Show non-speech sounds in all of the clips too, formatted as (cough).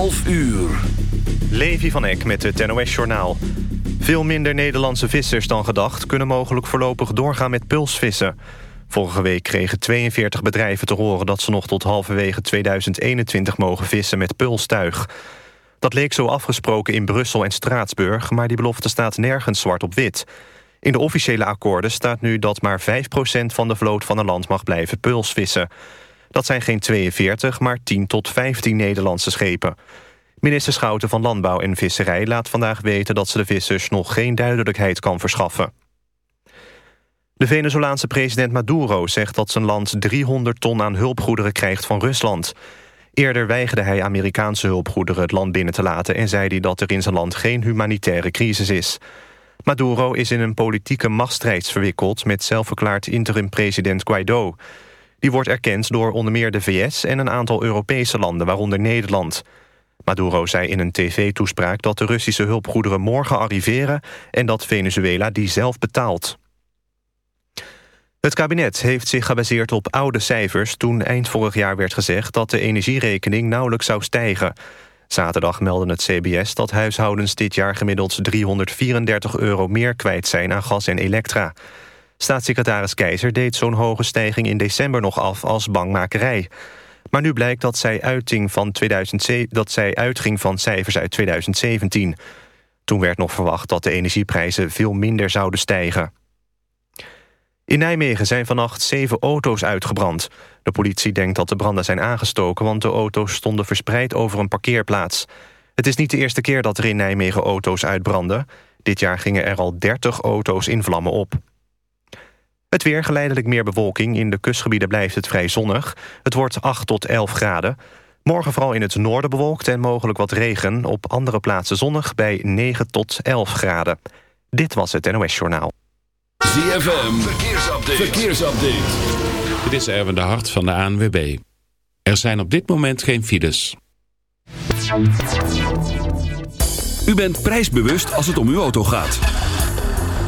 11 uur. Levi van Eck met het NOS-journaal. Veel minder Nederlandse vissers dan gedacht... kunnen mogelijk voorlopig doorgaan met pulsvissen. Vorige week kregen 42 bedrijven te horen... dat ze nog tot halverwege 2021 mogen vissen met pulstuig. Dat leek zo afgesproken in Brussel en Straatsburg... maar die belofte staat nergens zwart op wit. In de officiële akkoorden staat nu dat maar 5% van de vloot van een land mag blijven pulsvissen... Dat zijn geen 42, maar 10 tot 15 Nederlandse schepen. Minister Schouten van Landbouw en Visserij laat vandaag weten... dat ze de vissers nog geen duidelijkheid kan verschaffen. De Venezolaanse president Maduro zegt dat zijn land 300 ton aan hulpgoederen krijgt van Rusland. Eerder weigerde hij Amerikaanse hulpgoederen het land binnen te laten... en zei hij dat er in zijn land geen humanitaire crisis is. Maduro is in een politieke machtsstrijd verwikkeld... met zelfverklaard interim-president Guaido... Die wordt erkend door onder meer de VS en een aantal Europese landen, waaronder Nederland. Maduro zei in een tv-toespraak dat de Russische hulpgoederen morgen arriveren... en dat Venezuela die zelf betaalt. Het kabinet heeft zich gebaseerd op oude cijfers... toen eind vorig jaar werd gezegd dat de energierekening nauwelijks zou stijgen. Zaterdag meldde het CBS dat huishoudens dit jaar gemiddeld 334 euro meer kwijt zijn aan gas en elektra. Staatssecretaris Keizer deed zo'n hoge stijging in december nog af als bangmakerij. Maar nu blijkt dat zij, uiting van 2007, dat zij uitging van cijfers uit 2017. Toen werd nog verwacht dat de energieprijzen veel minder zouden stijgen. In Nijmegen zijn vannacht zeven auto's uitgebrand. De politie denkt dat de branden zijn aangestoken... want de auto's stonden verspreid over een parkeerplaats. Het is niet de eerste keer dat er in Nijmegen auto's uitbranden. Dit jaar gingen er al 30 auto's in vlammen op. Het weer geleidelijk meer bewolking. In de kustgebieden blijft het vrij zonnig. Het wordt 8 tot 11 graden. Morgen vooral in het noorden bewolkt en mogelijk wat regen. Op andere plaatsen zonnig bij 9 tot 11 graden. Dit was het NOS Journaal. ZFM, verkeersupdate. verkeersupdate. Dit is Erwin de Hart van de ANWB. Er zijn op dit moment geen files. U bent prijsbewust als het om uw auto gaat.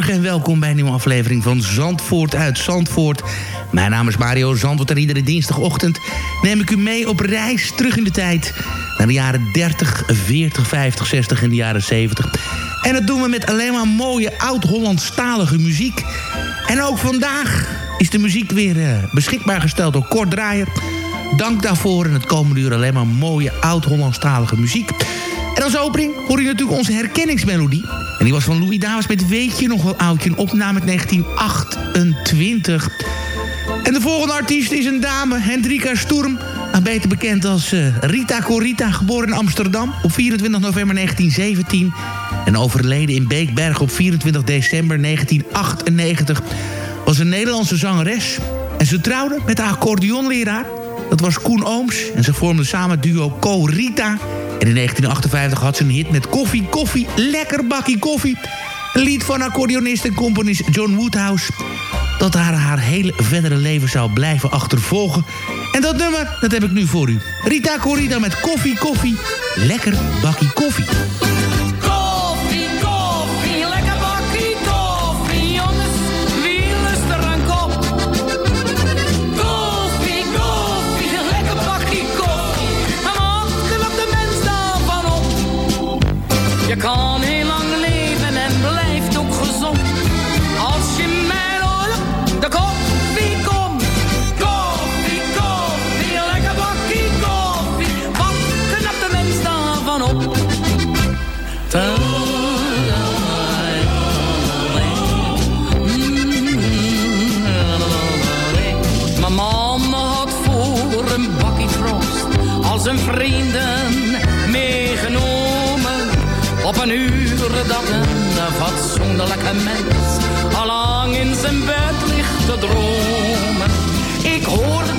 Goedemorgen en welkom bij een nieuwe aflevering van Zandvoort uit Zandvoort. Mijn naam is Mario Zandvoort en iedere dinsdagochtend neem ik u mee op reis terug in de tijd... naar de jaren 30, 40, 50, 60 en de jaren 70. En dat doen we met alleen maar mooie oud-Hollandstalige muziek. En ook vandaag is de muziek weer eh, beschikbaar gesteld door Kort Draaier. Dank daarvoor en het komende uur alleen maar mooie oud-Hollandstalige muziek... En als opening hoor je natuurlijk onze herkenningsmelodie. En die was van Louis Davis met Weet je nog wel oudje? Een opname uit 1928. En de volgende artiest is een dame, Hendrika Sturm. Beter bekend als eh, Rita Corita, geboren in Amsterdam op 24 november 1917. En overleden in Beekberg op 24 december 1998. Was een Nederlandse zangeres. En ze trouwde met haar accordeonleraar. Dat was Koen Ooms. En ze vormden samen duo Co Rita. En in 1958 had ze een hit met Koffie, Koffie, Lekker Bakkie Koffie. Een lied van accordeonist en componist John Woodhouse. Dat haar haar hele verdere leven zou blijven achtervolgen. En dat nummer, dat heb ik nu voor u. Rita Corrida met Koffie, Koffie, Lekker Bakkie. Koffie, eindelijk mens, allang in zijn bed ligt te dromen. Ik hoor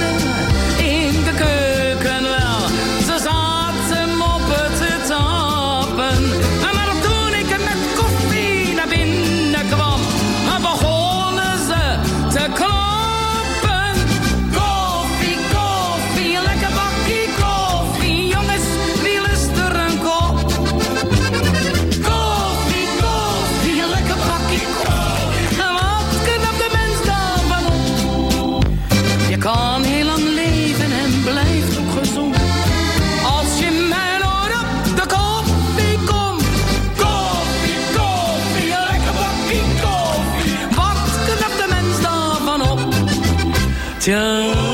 将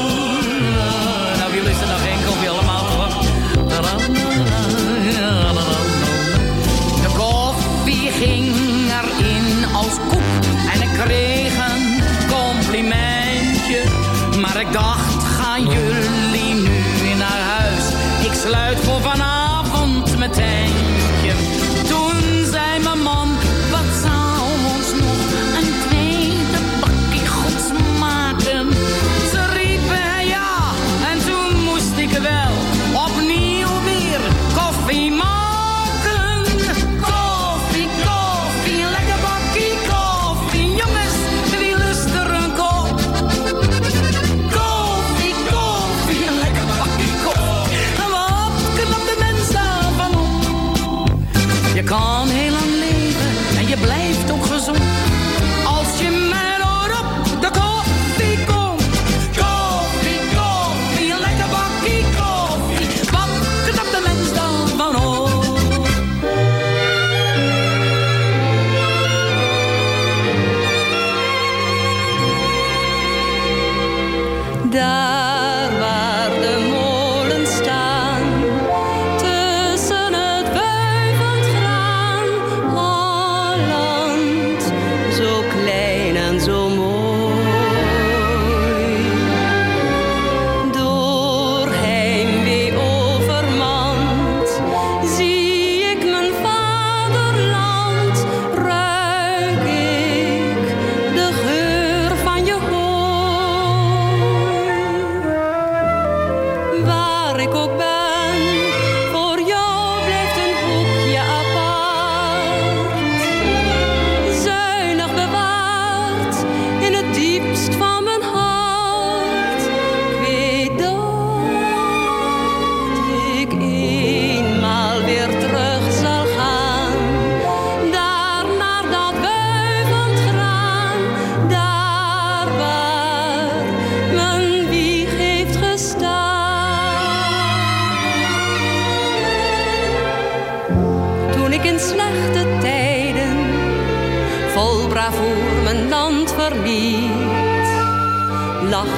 I ook.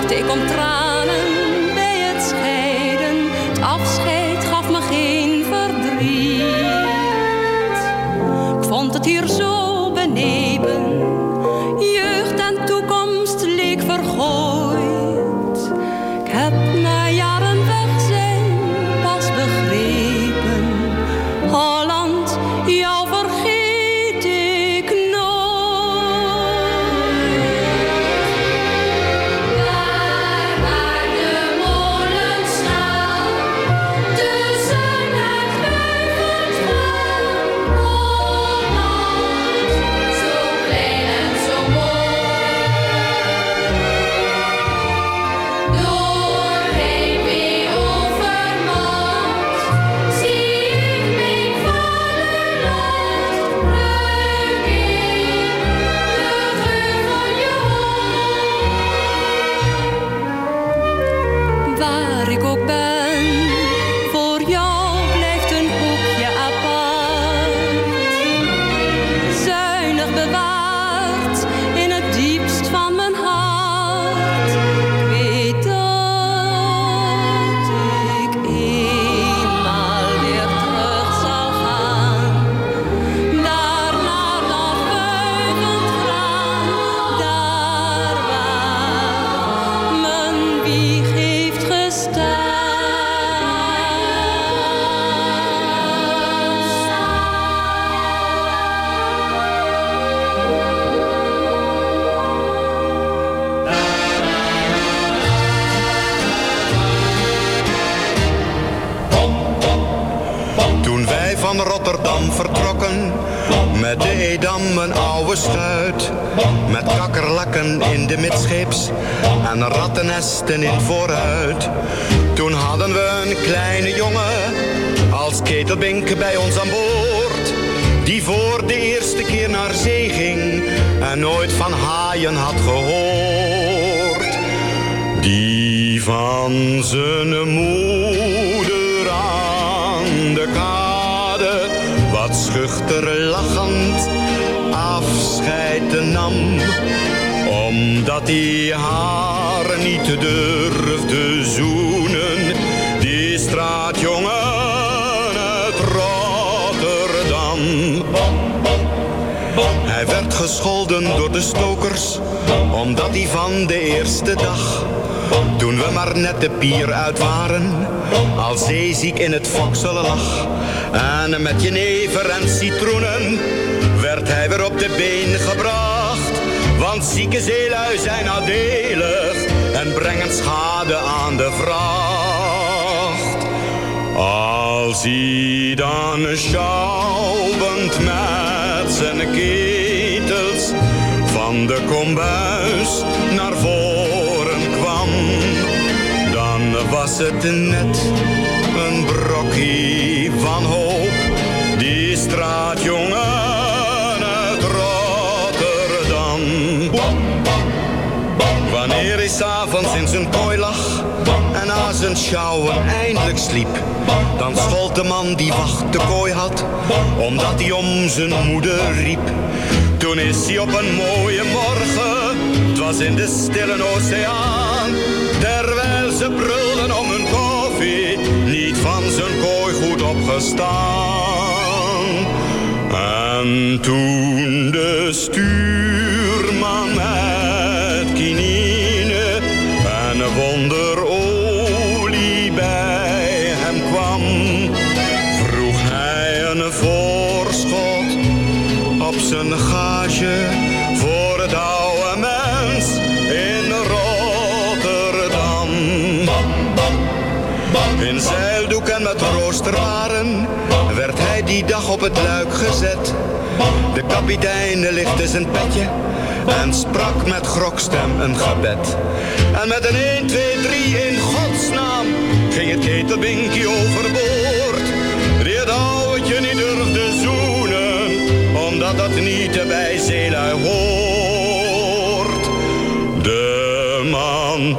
te om. En rattennesten in vooruit. Toen hadden we een kleine jongen. Als ketelbink bij ons aan boord. Die voor de eerste keer naar zee ging. En nooit van haaien had gehoord. Die van zijn moeder aan de kade wat schuchter lachend afscheid nam. Omdat hij haar niet durfde zoenen, die straatjongen uit Rotterdam. Hij werd gescholden door de stokers, omdat hij van de eerste dag toen we maar net de pier uit waren, al zeeziek in het fokselen lag. En met jenever en citroenen werd hij weer op de been gebracht. Want zieke zeelui zijn nadelig en schade aan de vracht. Als hij dan schouwend met zijn ketels van de kombuis naar voren kwam, dan was het net een brokkie van hoop. Die straatjongen s'avonds in zijn kooi lag en na zijn sjouwen eindelijk sliep, dan schold de man die wacht de kooi had, omdat hij om zijn moeder riep. Toen is hij op een mooie morgen, het was in de stille oceaan, terwijl ze brulden om hun koffie, niet van zijn kooi goed opgestaan. En toen de stuurman op het luik gezet. De kapitein lichtte zijn petje en sprak met grokstem een gebed. En met een 1, 2, 3 in godsnaam ging het ketelbinkie overboord. Die het ouwtje niet durfde zoenen, omdat dat niet bij zeelui hoort. De man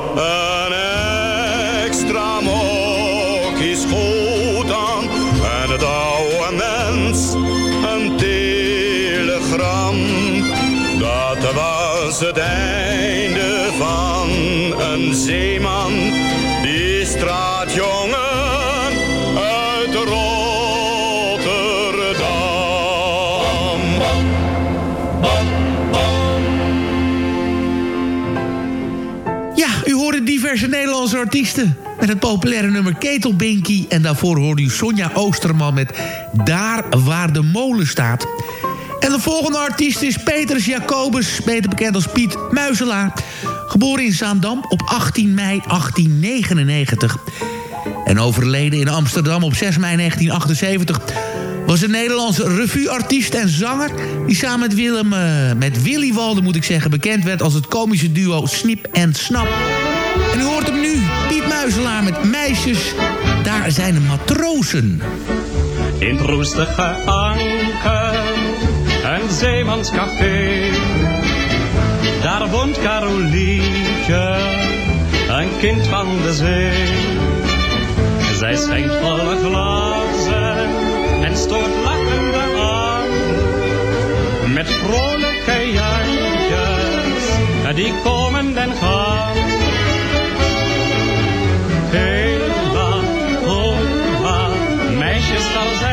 Dat was het einde van een zeeman, die straatjongen uit Rotterdam. Ja, u hoorde diverse Nederlandse artiesten met het populaire nummer Ketelbinky. En daarvoor hoorde u Sonja Oosterman met Daar waar de molen staat. De volgende artiest is Petrus Jacobus, beter bekend als Piet Muizelaar. Geboren in Zaandam op 18 mei 1899. En overleden in Amsterdam op 6 mei 1978 was een Nederlandse revueartiest en zanger... die samen met, Willem, eh, met Willy Walden, moet ik zeggen, bekend werd... als het komische duo Snip en Snap. En u hoort hem nu, Piet Muizelaar met Meisjes, daar zijn de matrozen. In roestige anker, zeemanscafé. Daar woont Carolietje, een kind van de zee. Zij schenkt volle glazen en stoort lachende aan. Met vrolijke jantjes, die komen en gaan. Hela, hola, meisjes, daar zijn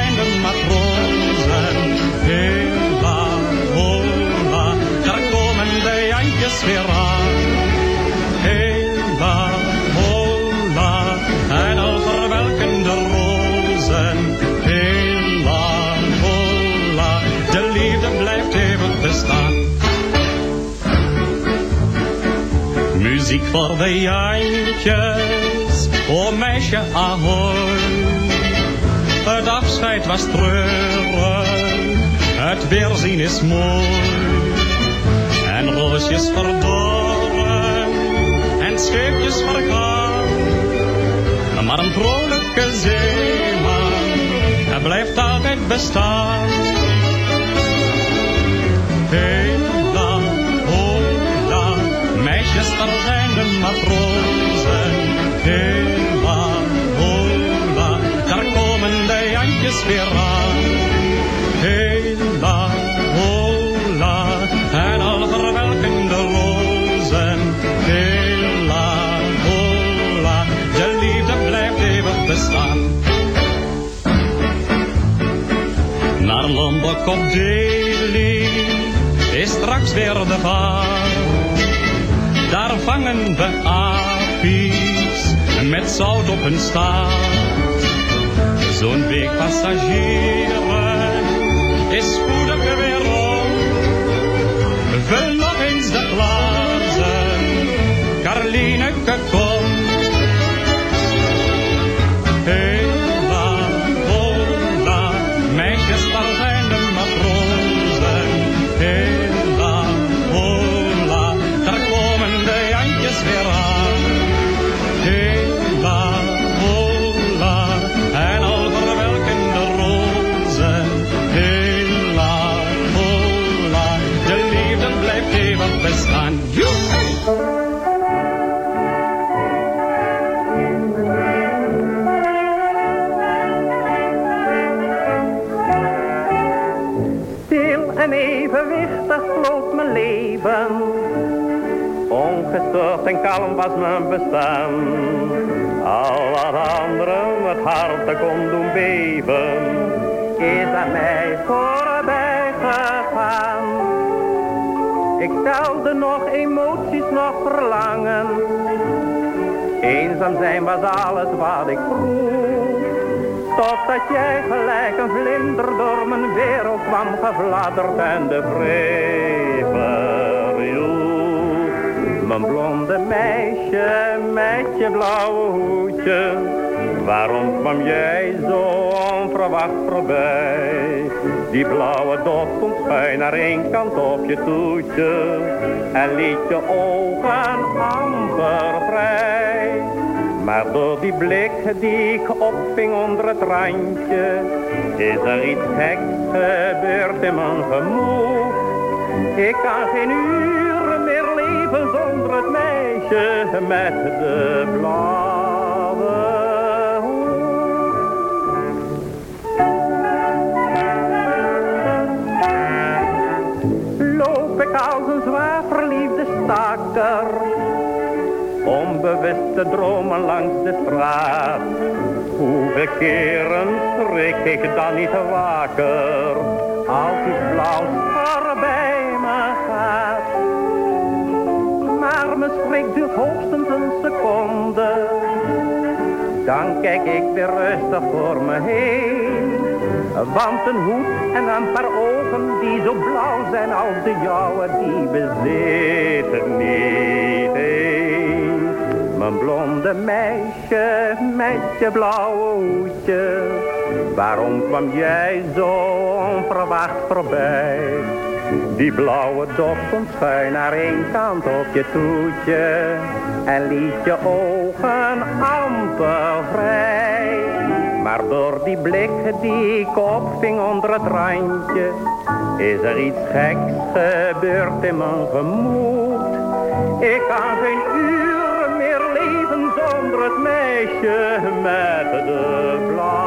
Voor de jantjes, o meisje ahoy. Het afscheid was treurig. Het weerzien is mooi. En roosjes verdorren. En scheepjes vergaan. Maar een vrolijke zeeman. Hij blijft altijd bestaan. Daar zijn de matrozen. Hela, hola, daar komen de Jantjes weer aan. Hela, hola, en al verwelken de rozen. Hela, hola, de liefde blijft eeuwig bestaan. Naar Lombok op Delhi is straks weer de vaart. Daar vangen we apies met zout op hun staart. Zo'n week passagieren is spoedig weer om. Vul nog eens de glazen, Karlineke komt. Evenwichtig vloot mijn leven. Ongestoord en kalm was mijn bestaan. Al wat anderen het hart kon doen beven, is aan mij voorbij gegaan. Ik telde nog emoties, nog verlangen. Eenzaam zijn was alles wat ik vroeg. Totdat jij gelijk een vlinder door mijn wereld kwam gefladderd en de vrede verjoeg. Mijn blonde meisje met je blauwe hoedje, waarom kwam jij zo onverwacht voorbij? Die blauwe dot komt schuin naar één kant op je toetje en liet je ogen amper vrij. Maar door die blik die ik opving onder het randje, is er iets geks gebeurd in mijn gemoed. Ik kan geen uren meer leven zonder het meisje met de blauwe. Loop ik als een zwaar verliefde staker onbewust te dromen langs de straat. Hoeveel keren schrik ik dan niet waker, als iets blauws voorbij me gaat. Maar mijn schrik duurt hoogstens een seconde, dan kijk ik weer rustig voor me heen. Want een hoed en een paar ogen die zo blauw zijn als de jouwe, die bezitten niet. Mijn blonde meisje met je blauwe hoedje, waarom kwam jij zo onverwacht voorbij? Die blauwe dop komt schuin naar één kant op je toetje en liet je ogen amper vrij. Maar door die blik die ik opving onder het randje, is er iets geks gebeurd in mijn gemoed. Ik kan geen meer het meisje met de blauwe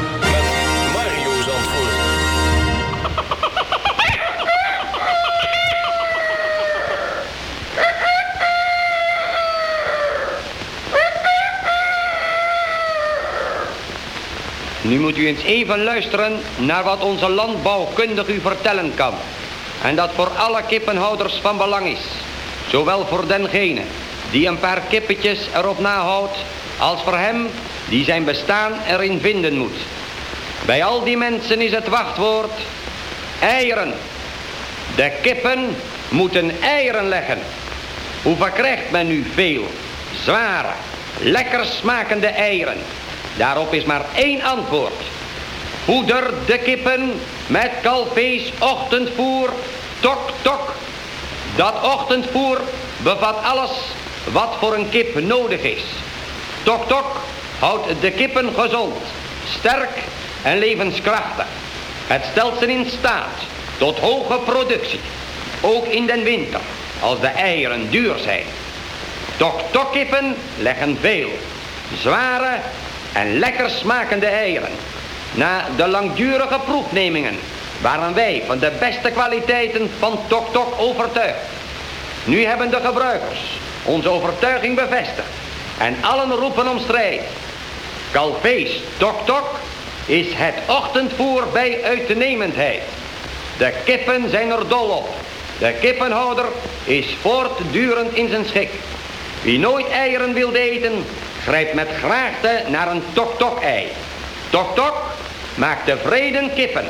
Nu moet u eens even luisteren naar wat onze landbouwkundig u vertellen kan. En dat voor alle kippenhouders van belang is. Zowel voor dengene die een paar kippetjes erop nahoudt, als voor hem die zijn bestaan erin vinden moet. Bij al die mensen is het wachtwoord eieren. De kippen moeten eieren leggen. Hoe verkrijgt men nu veel, zware, lekker smakende eieren? Daarop is maar één antwoord. Poeder de kippen met kalfees ochtendvoer, tok tok. Dat ochtendvoer bevat alles wat voor een kip nodig is. Tok tok houdt de kippen gezond, sterk en levenskrachtig. Het stelt ze in staat tot hoge productie, ook in den winter, als de eieren duur zijn. Tok tok kippen leggen veel, zware en lekker smakende eieren. Na de langdurige proefnemingen waren wij van de beste kwaliteiten van Tok Tok overtuigd. Nu hebben de gebruikers onze overtuiging bevestigd en allen roepen om strijd. Kalfees Tok Tok is het ochtendvoer bij uitnemendheid. De kippen zijn er dol op. De kippenhouder is voortdurend in zijn schik. Wie nooit eieren wil eten, grijpt met graagte naar een tok-tok-ei. Tok-tok maakt tevreden kippen.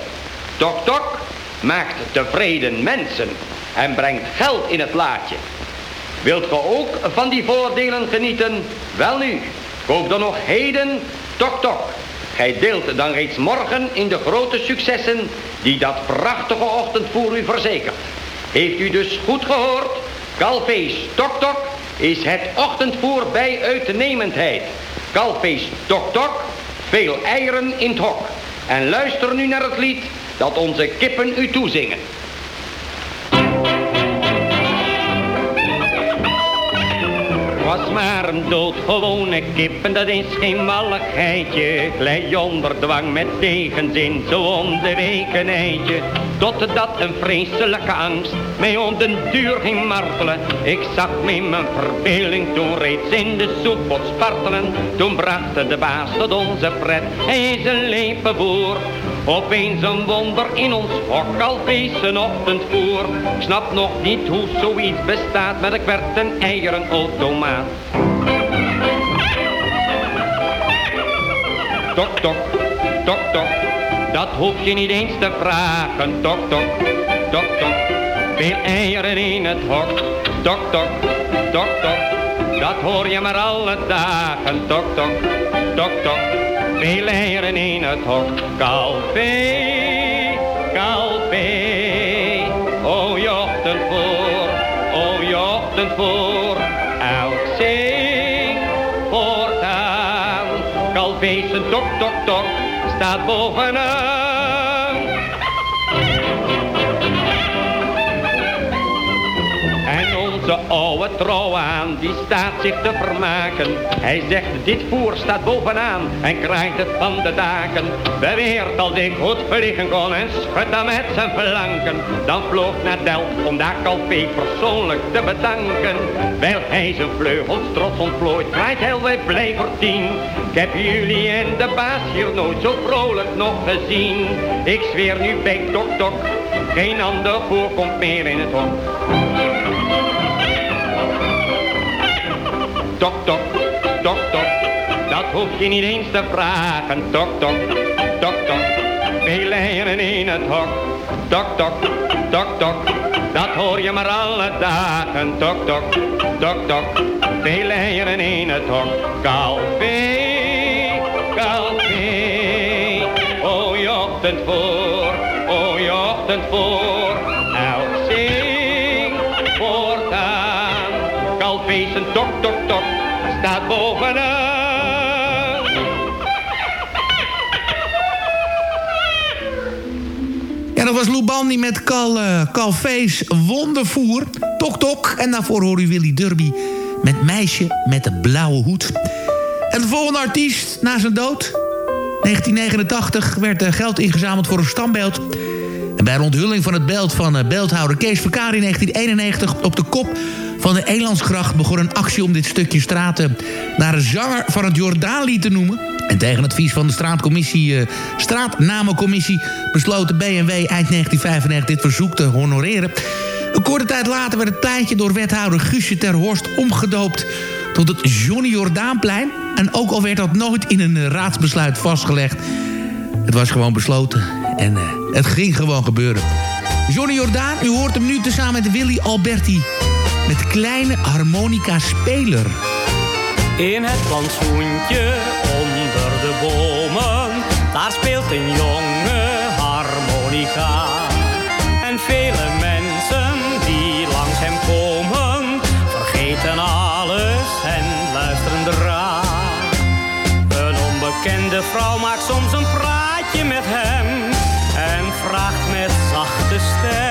Tok-tok maakt tevreden mensen en brengt geld in het laadje. Wilt ge ook van die voordelen genieten? Wel nu, koop dan nog heden tok-tok. Gij deelt dan reeds morgen in de grote successen die dat prachtige ochtendvoer u verzekert. Heeft u dus goed gehoord? Kalfees tok-tok is het ochtendvoer bij uitnemendheid. Kalfees tok tok, veel eieren in het hok. En luister nu naar het lied dat onze kippen u toezingen. Was maar een doodgewone kip en dat is geen malligheidje. Glij onder dwang met tegenzin, zo om de. Totdat een vreselijke angst mij om den duur ging martelen. Ik zag me mijn verbeelding toen reeds in de soepot spartelen. Toen bracht de baas tot onze pret, hij is een leven boer. Opeens een wonder in ons hok, al een ochtendvoer. Ik snap nog niet hoe zoiets bestaat, maar ik werd een eierenautomaat. Tok, tok, tok, tok, dat hoef je niet eens te vragen. Tok, tok, tok, tok, veel eieren in het hok. Tok, tok, tok, tok, dat hoor je maar alle dagen. Tok, tok, tok, tok, veel eieren in het hok. Kalfee, kalfee, o je ochtendvoor, o je ochtendvoor. Elk zing voortaan, kalfees een tok, tok, tok, staat bovenaan. Oude trouw aan, die staat zich te vermaken. Hij zegt, dit voer staat bovenaan en krijgt het van de daken. Beweert als ik goed vliegen kon en schudt dan met zijn flanken. Dan vloog naar Delft om daar Calvé persoonlijk te bedanken. Wel hij zijn vleugels trots ontplooit, krijgt heel wij blij voor tien. Ik heb jullie en de baas hier nooit zo vrolijk nog gezien. Ik zweer nu bij Tok Tok, geen ander voer komt meer in het hok. Tok, tok, tok, tok, dat hoef je niet eens te vragen. Tok, tok, tok, tok, veel eieren in het hok. Tok, tok, tok, tok, dat hoor je maar alle dagen. Tok, tok, tok, tok, veel eieren in het hok. Kalfee, kalfee, o je ochtendvoor, o je ochtendvoor. Elk een tok, tok, tok, staat bovenaan. Ja, dat was Lou Bandy met Cal, uh, Wondervoer. Tok Tok. En daarvoor hoor u Willy Derby met Meisje met de blauwe hoed. En de volgende artiest na zijn dood. 1989 werd er geld ingezameld voor een standbeeld. Bij de onthulling van het beeld van uh, beeldhouder Kees Verkaar in 1991 op de kop van de Elandsgracht begon een actie om dit stukje straten naar een zanger van het Jordaanlied te noemen. En tegen advies van de straatcommissie, uh, straatnamencommissie besloot de BMW eind 1995 dit verzoek te honoreren. Een korte tijd later werd het pleintje door wethouder Guusje ter Horst omgedoopt tot het Johnny Jordaanplein. En ook al werd dat nooit in een raadsbesluit vastgelegd. Het was gewoon besloten en uh, het ging gewoon gebeuren. Johnny Jordaan, u hoort hem nu tezamen met Willy Alberti met kleine harmonica speler. In het plantsoentje onder de bomen, daar speelt een jonge harmonica. En vele mensen die langs hem komen, vergeten alles en luisteren eraan. Een onbekende vrouw maakt soms een praatje met hem en vraagt met zachte stem.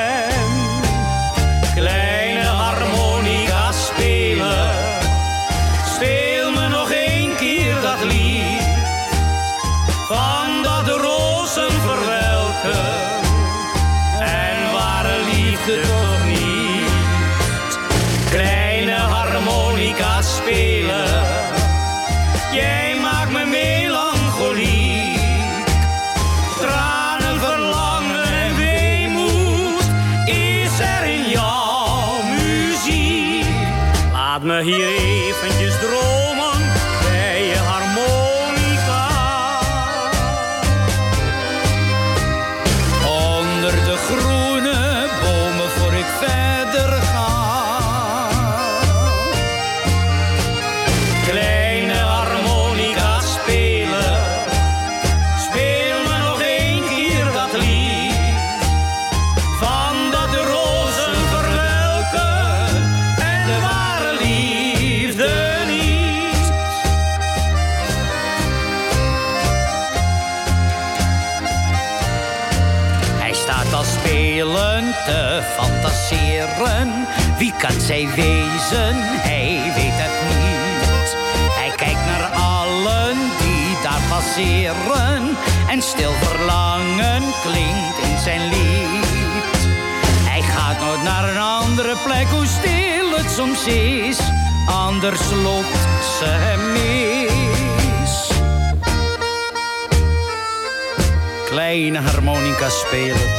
Spelen.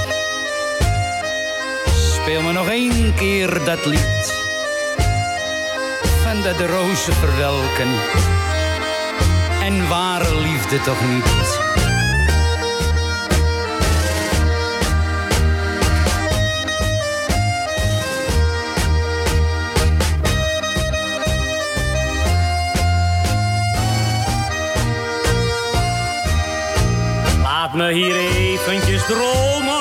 Speel me nog één keer dat lied. Van dat de rozen verwelken. En ware liefde toch niet. Hier eventjes dromen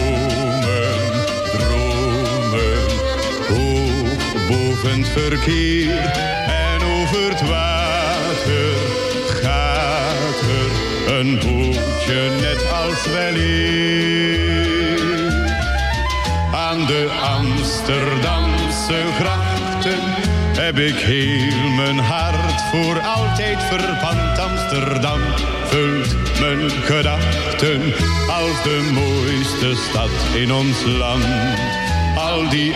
verkeer. En over het water gaat er een bootje net als weleer. Aan de Amsterdamse grachten heb ik heel mijn hart voor altijd verpand. Amsterdam vult mijn gedachten als de mooiste stad in ons land. Al die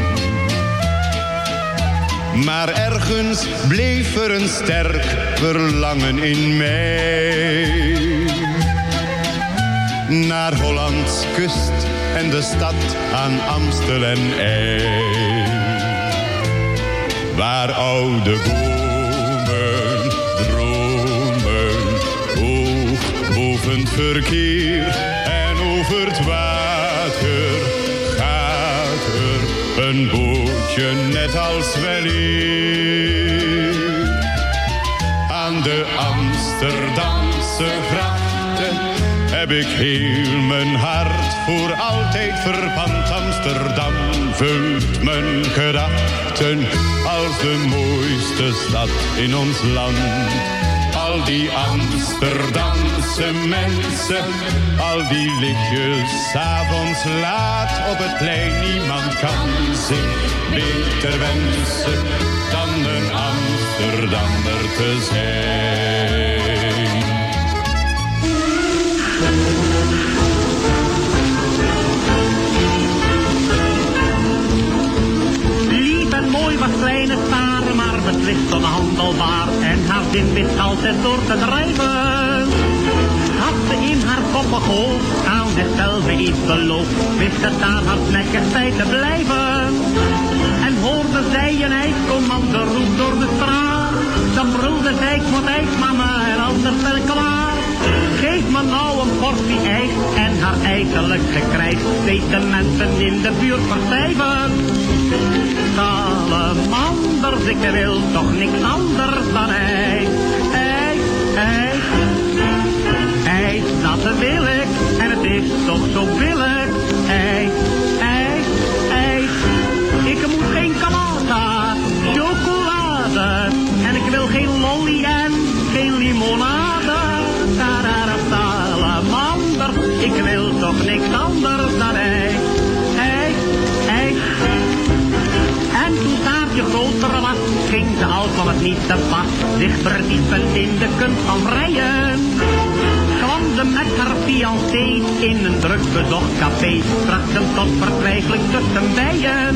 Maar ergens bleef er een sterk verlangen in mij. Naar Hollands kust en de stad aan Amstel en IJ. Waar oude bomen dromen, hoog boven verkeer en over het water er een bootje net als weleer. Aan de Amsterdamse grachten heb ik heel mijn hart voor altijd verpand. Amsterdam vult mijn gedachten als de mooiste stad in ons land. Al die Amsterdamse mensen, al die lichtjes, 's avonds laat op het plein. Niemand kan zich beter wensen dan een Amsterdammer te zijn. Maar beslist onhandelbaar. En haar zin wist altijd door te drijven. Had ze in haar koppen gehoord, aan zichzelf iets beloofd. Wist het daar hardnekkig bij te blijven. En hoorde zij een ijscommando roep door de straat. Dan brulde zij, ik moet ijs mama en anders ben klaar. Geef me nou een portie ijs en haar ijselijk gekrijs. Deed de mensen in de buurt verstijven. Salamanders, ik wil toch niks anders dan ijs. Ijs, ijs, ijs, dat wil ik. En het is toch zo billig. Ijs, ijs, ijs. Ik moet geen kamata, chocolade. En ik wil geen lolly en geen limonade. Tarara, salamander, ik wil toch niks anders dan ijs. Was, ging ze al van het niet te pas. Zich verdiepen in de kunst van vrijen. Kwam ze met haar fiancé in een druk bezocht café. Bracht hem tot vertwijfeling tussen bijen.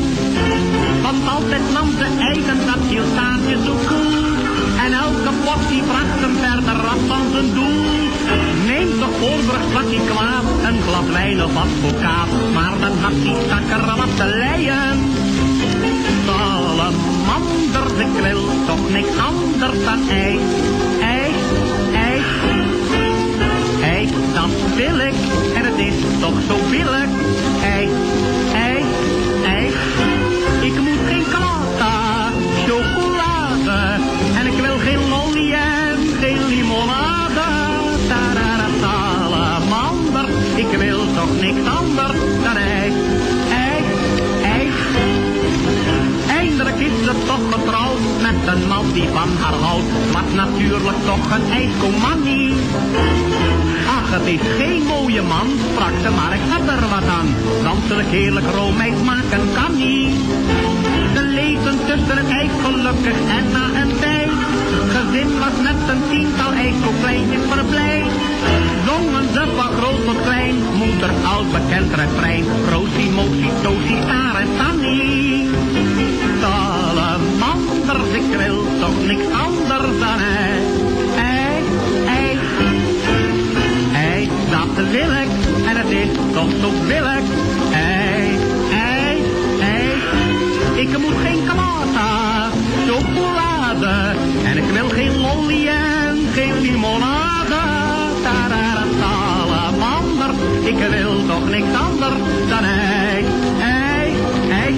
Want altijd nam ze eigen, Saartje zo cool. En elke portie bracht hem verder af van zijn doel. Neem toch overigens wat hij kwaad, een glas of advocaat. Maar dan had hij stakker wat te leien. Ik wil toch niks anders dan ijs. Ijs, ijs, ijs, dat wil ik. En het is toch zo billig. Ijs, ijs, ijs. Ik moet geen kalata, chocolade. En ik wil geen lolly en geen limonade. Tarara, salamander, ik wil toch niks anders een man die van haar houdt. Wat natuurlijk toch een ijskomanie. Ach, het is geen mooie man, sprak ze, maar ik heb er wat aan. Danselijk heerlijk roomijs maken kan niet. Ze leven tussen het ijs gelukkig en na een tijd. Gezin was met een tiental ijskopleintjes verblijd. Zongen ze van groot tot klein, moeder oud bekend refrein. Rosie, mosie, tosie, staar en tannie ik wil toch niks anders dan hij. Hij, hij, hij, dat wil ik, en het is toch zo ik. Hij, hij, hij, ik moet geen kamata, chocolade, en ik wil geen lolly en geen limonade. Tararatalamander, ik wil toch niks anders dan hij, hij, hij.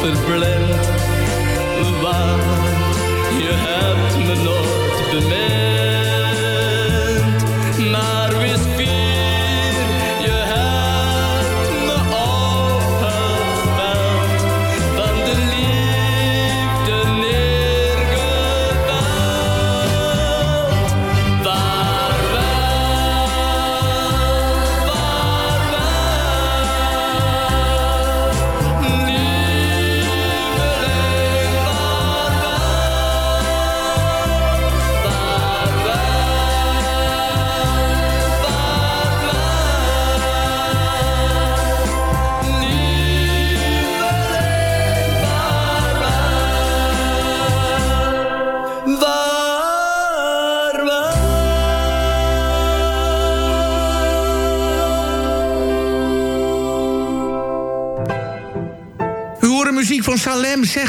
Verblind.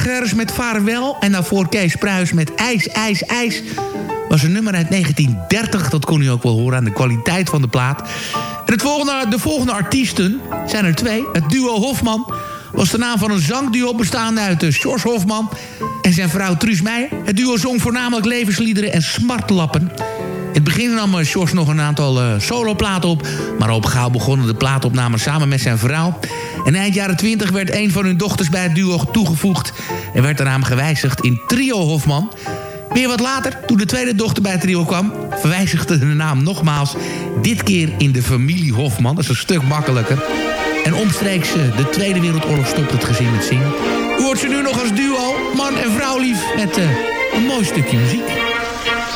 Zeggers met Vaarwel. En daarvoor Kees Pruis met IJs, IJs, IJs. Was een nummer uit 1930. Dat kon u ook wel horen aan de kwaliteit van de plaat. En het volgende, de volgende artiesten zijn er twee. Het duo Hofman was de naam van een zangduo bestaande uit George Hofman en zijn vrouw Truus Meijer. Het duo zong voornamelijk levensliederen en smartlappen. In het begin nam eh, George nog een aantal uh, soloplaten op... maar op gauw begonnen de plaatopnames samen met zijn vrouw. En eind jaren 20 werd een van hun dochters bij het duo toegevoegd... en werd de naam gewijzigd in Trio Hofman... Weer wat later, toen de tweede dochter bij het trio kwam... verwijzigde de naam nogmaals, dit keer in de familie Hofman. Dat is een stuk makkelijker. En omstreeks eh, de Tweede Wereldoorlog stopt het gezin met zingen. Hoort ze nu nog als duo, man en vrouw lief... met uh, een mooi stukje muziek.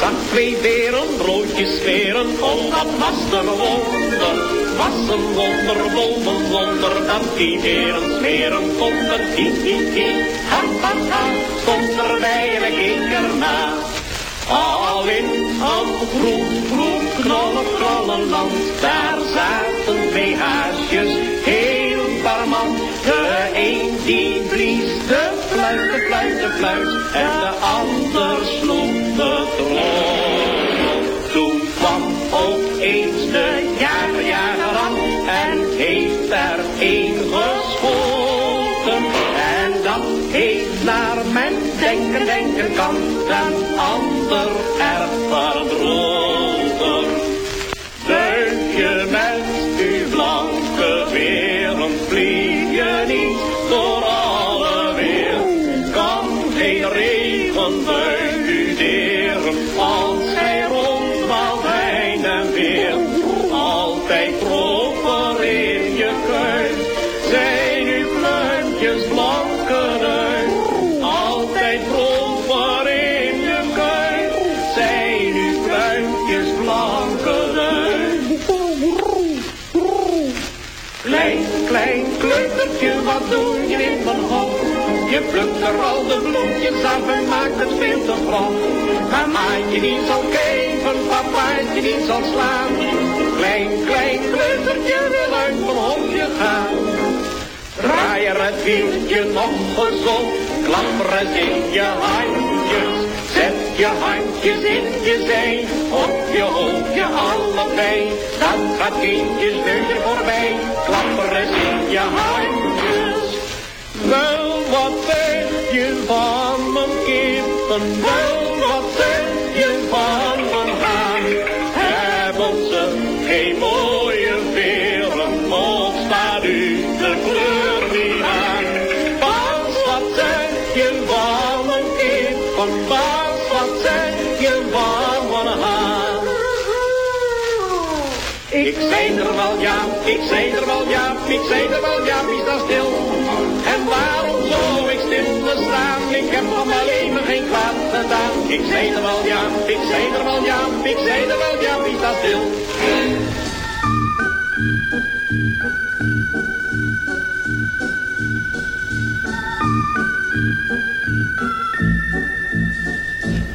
Zag twee beren, broodjes veren, oh dat was een wonder. Was een wonder, wonder, wonder, dat die beren smeren konden. Hi, hi, hi, ha, ha, ha, stond erbij en ik keek. Al in een groen, groen, knollen, knollenland, daar zaten twee haasjes, heel parmant. De een die blies de fluit, de fluit, de fluit, en de ander sloeg trommel. Toen kwam opeens de jager aan, en heeft er een geschoten. En dat heeft naar mijn denken, denken kan, den ander er verdroten. Kleutertje, wat doe je in mijn hof? Je plukt er al de bloempjes af en maakt het veel te grof. Mamaatje die zal geven, papaatje die zal slaan. Klein, klein kleutertje wil uit mijn hofje gaan. Draai het wieltje nog gezond, klapper eens in je handjes. Je handjes in je zij, op je hoofdje allebei. Dan gaat kindjes neusje voorbij, klapper eens in je handjes. Wel, wat zeg je van mijn? Ik zei wel ja, wie staat stil? En waarom zou ik stil te staan? Ik heb van mijn leven geen kwaad gedaan. Ik zei er wel ja, ik zei er wel ja, ik zei er wel ja, staat stil?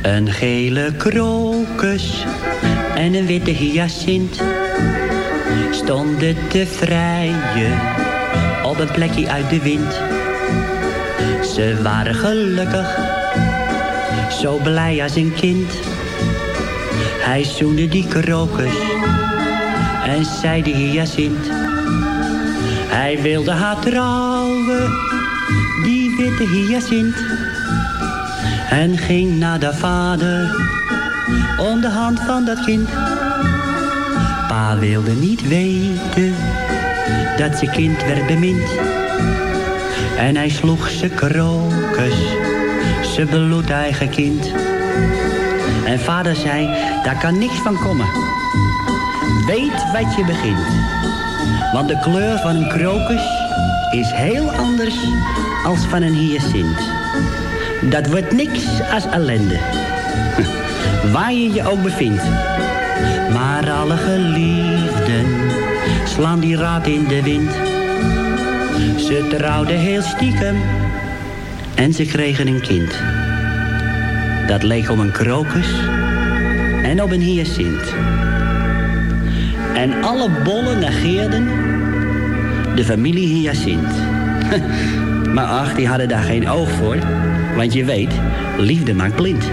Een gele krokus en een witte hyacint stonden te vrijen op een plekje uit de wind. Ze waren gelukkig, zo blij als een kind. Hij zoende die krokus en zei de hyacint. Hij wilde haar trouwen die witte hyacint. En ging naar de vader om de hand van dat kind. Pa wilde niet weten dat zijn kind werd bemind. En hij sloeg ze krokus, ze bloedeigen kind. En vader zei, daar kan niks van komen. Weet wat je begint. Want de kleur van een krokus is heel anders als van een hyacint. Dat wordt niks als ellende. (laughs) Waar je je ook bevindt. Maar alle geliefden slaan die raad in de wind. Ze trouwden heel stiekem en ze kregen een kind. Dat leek op een krokus en op een hyacint. En alle bollen negeerden de familie hyacint. (laughs) maar ach, die hadden daar geen oog voor. Want je weet, liefde maakt blind.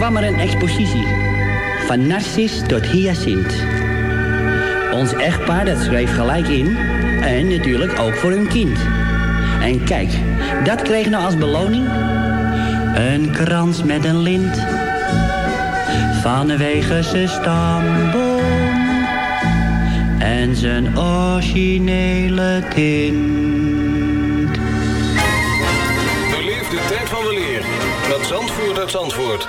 Kwam er een expositie. Van Narcis tot Hyacint. Ons echtpaar dat schreef gelijk in. En natuurlijk ook voor hun kind. En kijk, dat kreeg nou als beloning... een krans met een lint. Vanwege zijn stamboom. En zijn originele tint. Beleef de tijd van weleer met Zandvoort uit Zandvoort.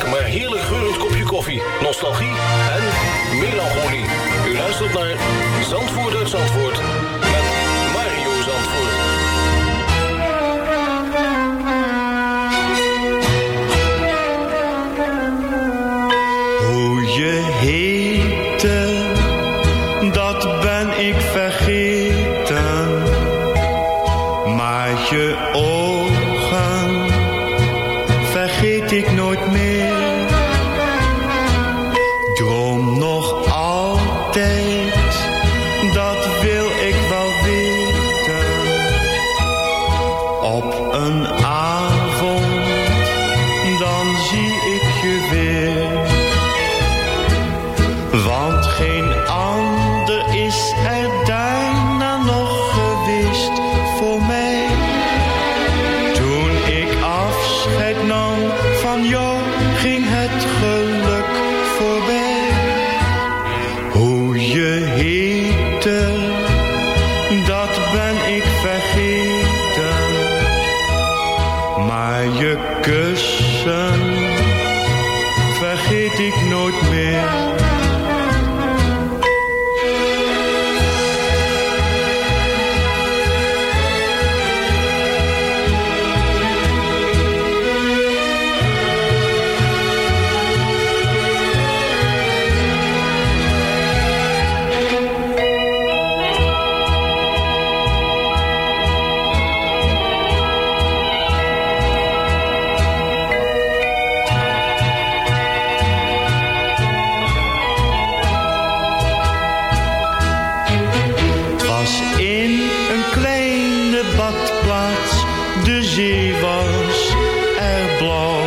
zee was er blauw.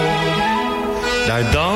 Daar danste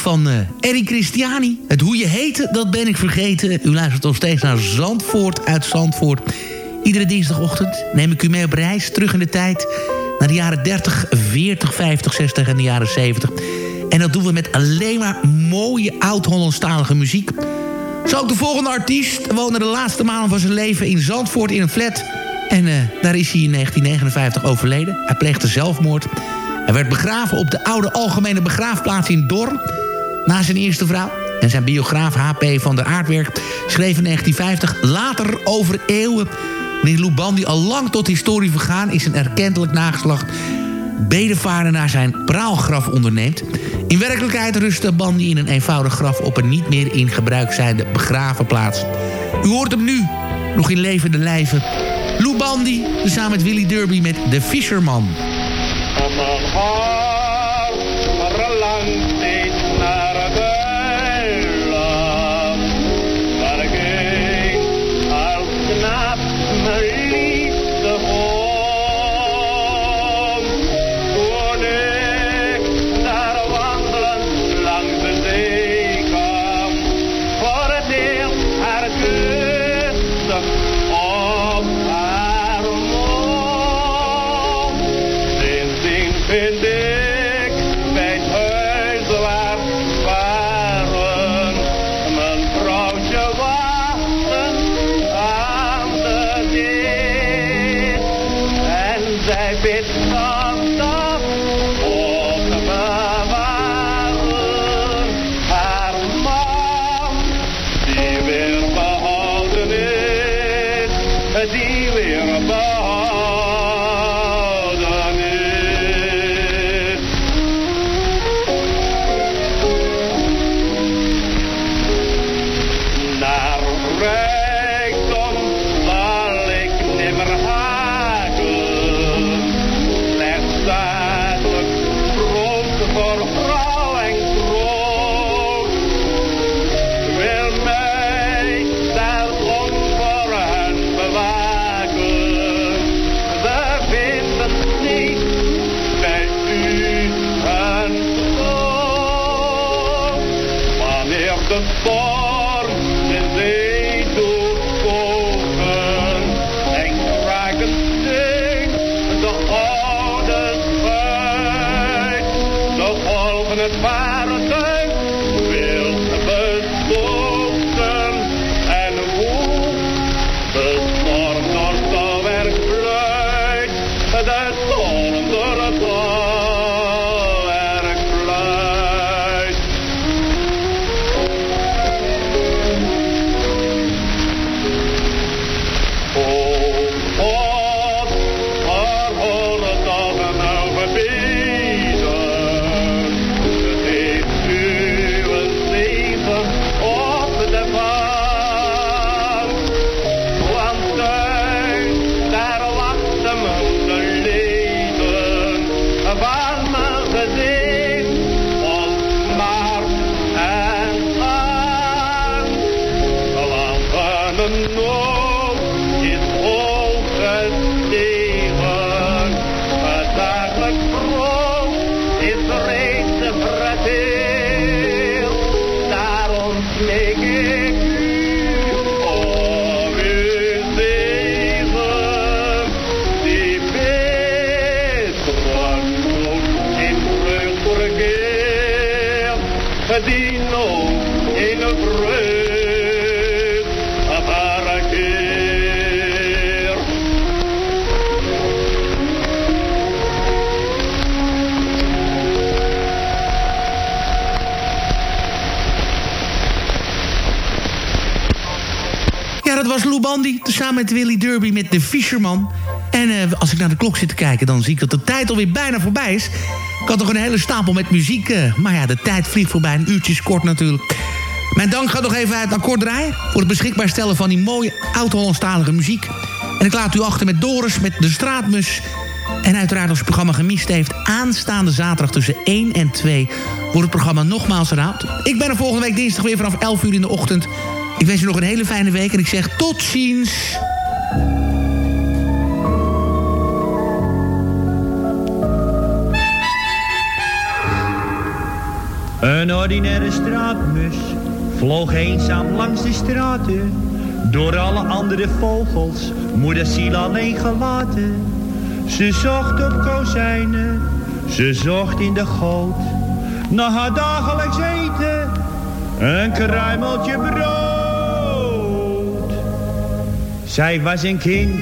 van eh Eric Christiani. Het hoe je heette, dat ben ik vergeten. U luistert nog steeds naar Zandvoort uit Zandvoort. Iedere dinsdagochtend neem ik u mee op reis terug in de tijd... naar de jaren 30, 40, 50, 60 en de jaren 70. En dat doen we met alleen maar mooie oud-Hollandstalige muziek. Zo ook de volgende artiest woonde de laatste maanden van zijn leven in Zandvoort in een flat... En eh, daar is hij in 1959 overleden. Hij pleegde zelfmoord. Hij werd begraven op de oude algemene begraafplaats in Dorn... na zijn eerste vrouw. En zijn biograaf H.P. van der Aardwerk schreef in 1950... later over eeuwen... wanneer Lou Bandy al lang tot historie vergaan... is een erkentelijk nageslacht bedevaarden naar zijn praalgraf onderneemt. In werkelijkheid rustte Bandy in een eenvoudig graf... op een niet meer in gebruik zijnde begravenplaats. U hoort hem nu, nog in levende lijven... Lou Bandy, samen met Willy Derby met The Fisherman. Dat was Lou Bandy, samen met Willy Derby met The Fisherman. En eh, als ik naar de klok zit te kijken, dan zie ik dat de tijd alweer bijna voorbij is. Ik had nog een hele stapel met muziek. eh, maar ja, de tijd vliegt voorbij. Een uurtje is kort natuurlijk. Mijn dank gaat nog even uit akkoord draaien... voor het beschikbaar stellen van die mooie oud-Hollandstalige muziek. En ik laat u achter met Doris, met De Straatmus... En uiteraard als het programma gemist heeft... aanstaande zaterdag tussen 1 en 2... wordt het programma nogmaals herhaald. Ik ben er volgende week dinsdag weer vanaf 11 uur in de ochtend. Ik wens u nog een hele fijne week en ik zeg tot ziens. Een ordinaire straatmus vloog eenzaam langs de straten. Door alle andere vogels, moeder ziel alleen gelaten. Ze zocht op kozijnen, ze zocht in de goot. Na haar dagelijks eten, een kruimeltje brood. Zij was een kind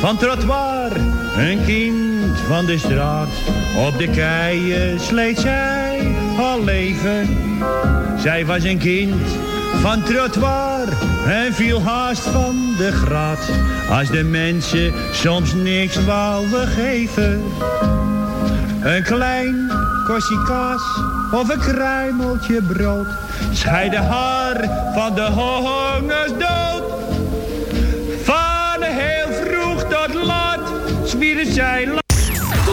van trottoir, een kind van de straat. Op de keien sleet zij haar leven. Zij was een kind van trottoir en viel haast van de graad. Als de mensen soms niks wouden geven. Een klein korstje kaas of een kruimeltje brood. Scheide haar van de hongersdood. Van